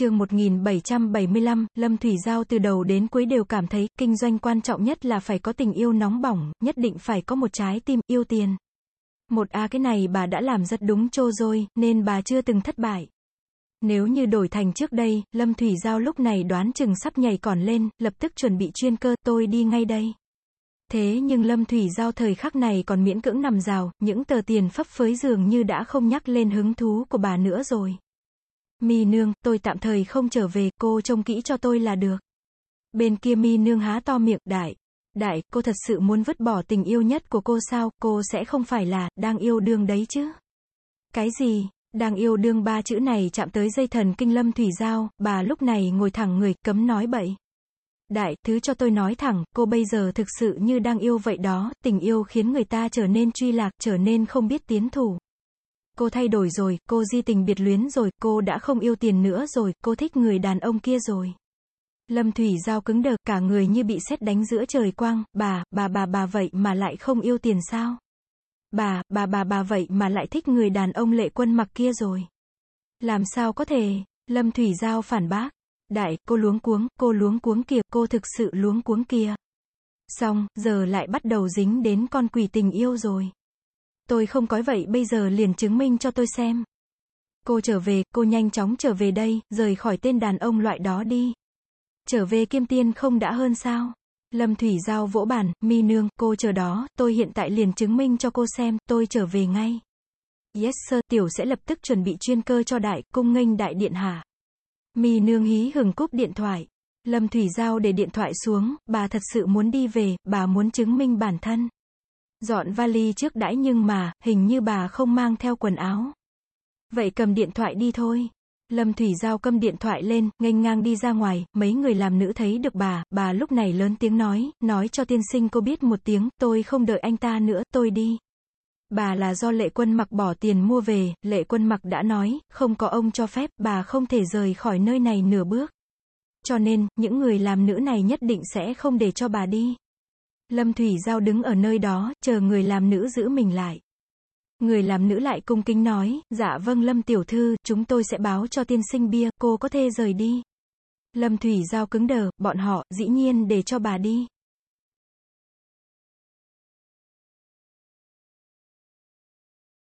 chương 1775, Lâm Thủy Giao từ đầu đến cuối đều cảm thấy, kinh doanh quan trọng nhất là phải có tình yêu nóng bỏng, nhất định phải có một trái tim, yêu tiền. Một a cái này bà đã làm rất đúng trô rồi, nên bà chưa từng thất bại. Nếu như đổi thành trước đây, Lâm Thủy Giao lúc này đoán chừng sắp nhảy còn lên, lập tức chuẩn bị chuyên cơ, tôi đi ngay đây. Thế nhưng Lâm Thủy Giao thời khắc này còn miễn cưỡng nằm rào, những tờ tiền phấp phới dường như đã không nhắc lên hứng thú của bà nữa rồi. Mi nương, tôi tạm thời không trở về, cô trông kỹ cho tôi là được. Bên kia mi nương há to miệng, đại. Đại, cô thật sự muốn vứt bỏ tình yêu nhất của cô sao, cô sẽ không phải là, đang yêu đương đấy chứ. Cái gì, đang yêu đương ba chữ này chạm tới dây thần kinh lâm thủy giao, bà lúc này ngồi thẳng người, cấm nói bậy. Đại, thứ cho tôi nói thẳng, cô bây giờ thực sự như đang yêu vậy đó, tình yêu khiến người ta trở nên truy lạc, trở nên không biết tiến thủ. Cô thay đổi rồi, cô di tình biệt luyến rồi, cô đã không yêu tiền nữa rồi, cô thích người đàn ông kia rồi. Lâm Thủy Giao cứng đờ, cả người như bị sét đánh giữa trời quang, bà, bà bà bà vậy mà lại không yêu tiền sao? Bà, bà bà bà vậy mà lại thích người đàn ông lệ quân mặc kia rồi. Làm sao có thể? Lâm Thủy Giao phản bác. Đại, cô luống cuống, cô luống cuống kìa, cô thực sự luống cuống kìa. Xong, giờ lại bắt đầu dính đến con quỷ tình yêu rồi. Tôi không có vậy bây giờ liền chứng minh cho tôi xem. Cô trở về, cô nhanh chóng trở về đây, rời khỏi tên đàn ông loại đó đi. Trở về kiêm tiên không đã hơn sao? Lâm Thủy Giao vỗ bàn, mi nương, cô chờ đó, tôi hiện tại liền chứng minh cho cô xem, tôi trở về ngay. Yes sir, tiểu sẽ lập tức chuẩn bị chuyên cơ cho đại, cung nghênh đại điện hạ. Mi nương hí hừng cúp điện thoại. Lâm Thủy Giao để điện thoại xuống, bà thật sự muốn đi về, bà muốn chứng minh bản thân. Dọn vali trước đãi nhưng mà, hình như bà không mang theo quần áo. Vậy cầm điện thoại đi thôi. Lâm Thủy Giao cầm điện thoại lên, nghênh ngang đi ra ngoài, mấy người làm nữ thấy được bà, bà lúc này lớn tiếng nói, nói cho tiên sinh cô biết một tiếng, tôi không đợi anh ta nữa, tôi đi. Bà là do lệ quân mặc bỏ tiền mua về, lệ quân mặc đã nói, không có ông cho phép, bà không thể rời khỏi nơi này nửa bước. Cho nên, những người làm nữ này nhất định sẽ không để cho bà đi. Lâm Thủy Giao đứng ở nơi đó, chờ người làm nữ giữ mình lại. Người làm nữ lại cung kính nói, dạ vâng Lâm Tiểu Thư, chúng tôi sẽ báo cho tiên sinh bia, cô có thể rời đi. Lâm Thủy Giao cứng đờ, bọn họ, dĩ nhiên để cho bà đi.